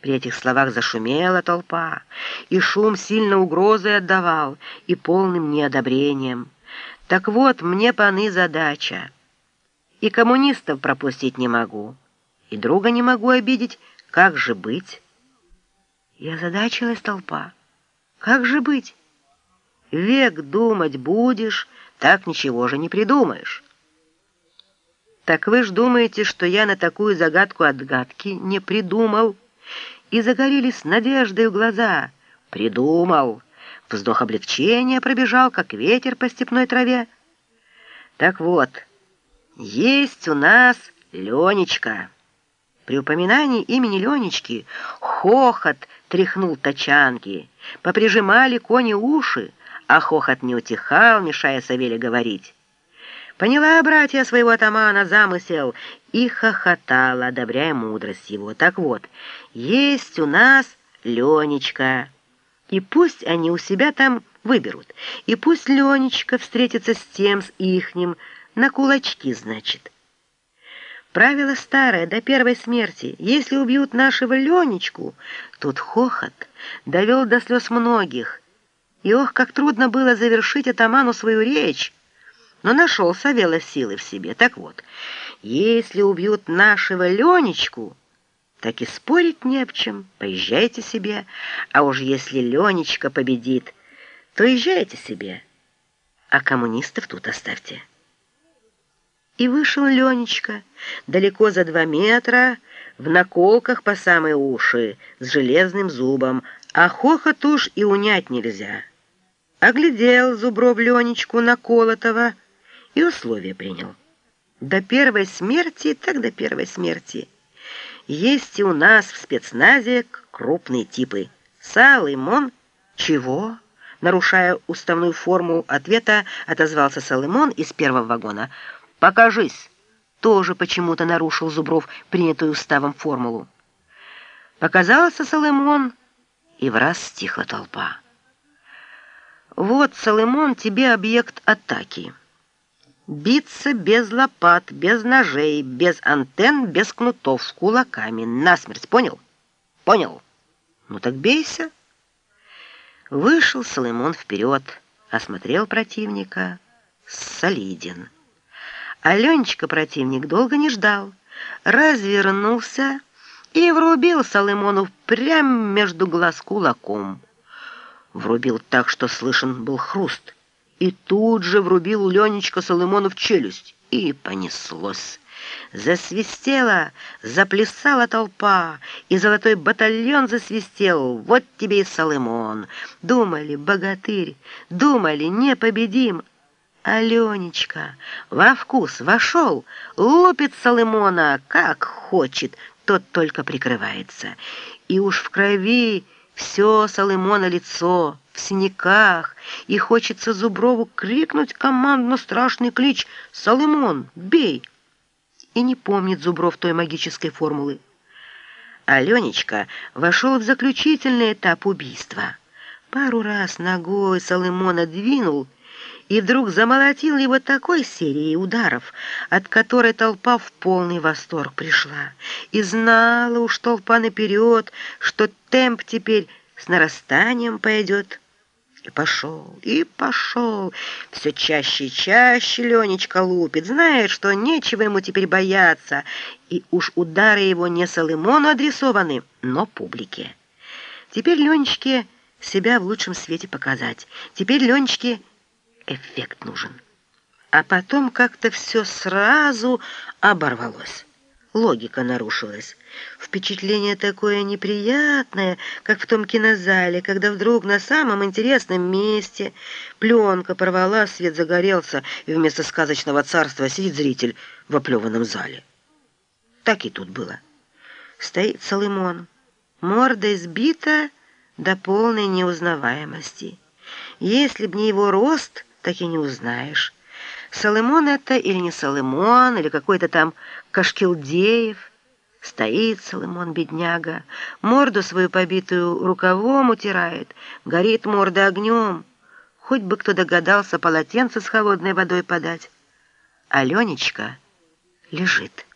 При этих словах зашумела толпа, и шум сильно угрозой отдавал и полным неодобрением. Так вот, мне паны задача. И коммунистов пропустить не могу, и друга не могу обидеть. Как же быть? Я задачилась толпа. Как же быть? Век думать будешь, так ничего же не придумаешь. Так вы ж думаете, что я на такую загадку отгадки не придумал? И загорелись надеждой глаза. Придумал. Вздох облегчения пробежал, как ветер по степной траве. Так вот, есть у нас Ленечка. При упоминании имени Ленечки хохот тряхнул тачанки, поприжимали кони уши, а хохот не утихал, мешая Савеле говорить. Поняла, братья, своего атамана замысел и хохотала, одобряя мудрость его. Так вот, есть у нас Ленечка, и пусть они у себя там выберут, и пусть Ленечка встретится с тем, с ихним, на кулачки, значит. Правило старое, до первой смерти. Если убьют нашего Ленечку, тут хохот довел до слез многих. И ох, как трудно было завершить атаману свою речь, но нашел Савела силы в себе. Так вот, если убьют нашего Ленечку, так и спорить не об чем, поезжайте себе. А уж если Ленечка победит, то езжайте себе, а коммунистов тут оставьте. И вышел Ленечка, далеко за два метра, в наколках по самые уши, с железным зубом, а хохот уж и унять нельзя. Оглядел Зубров Ленечку наколотого, и условия принял. До первой смерти, так до первой смерти. Есть и у нас в спецназе крупные типы. Салымон. Чего? Нарушая уставную форму ответа, отозвался Салымон из первого вагона. «Покажись!» Тоже почему-то нарушил Зубров принятую уставом формулу. Показался Салымон, и в раз стихла толпа. «Вот, Салымон, тебе объект атаки». Биться без лопат, без ножей, без антенн, без кнутов, с кулаками, насмерть, понял? Понял? Ну так бейся. Вышел Соломон вперед, осмотрел противника. Солиден. Аленечка противник долго не ждал. Развернулся и врубил Соломону прямо между глаз кулаком. Врубил так, что слышен был хруст — и тут же врубил Ленечка Соломону в челюсть. И понеслось. Засвистела, заплясала толпа, и золотой батальон засвистел. Вот тебе и Соломон. Думали, богатырь, думали, непобедим. Аленечка во вкус вошел, лупит Соломона, как хочет, тот только прикрывается. И уж в крови все Соломона лицо, синяках, и хочется Зуброву крикнуть командно страшный клич «Соломон, бей!» И не помнит Зубров той магической формулы. Аленечка вошел в заключительный этап убийства. Пару раз ногой Соломона двинул и вдруг замолотил его такой серией ударов, от которой толпа в полный восторг пришла. И знала уж толпа наперед, что темп теперь с нарастанием пойдет. И пошел, и пошел. Все чаще и чаще Ленечка лупит, знает, что нечего ему теперь бояться, и уж удары его не Соломону адресованы, но публике. Теперь Ленечке себя в лучшем свете показать. Теперь Ленечке эффект нужен. А потом как-то все сразу оборвалось. Логика нарушилась. Впечатление такое неприятное, как в том кинозале, когда вдруг на самом интересном месте пленка порвала, свет загорелся, и вместо сказочного царства сидит зритель в оплеванном зале. Так и тут было. Стоит Соломон, морда избита до полной неузнаваемости. Если б не его рост, так и не узнаешь. Соломон это или не Соломон, или какой-то там Кашкилдеев. Стоит Соломон, бедняга, морду свою побитую рукавом утирает, горит морда огнем. Хоть бы кто догадался полотенце с холодной водой подать. Аленечка лежит.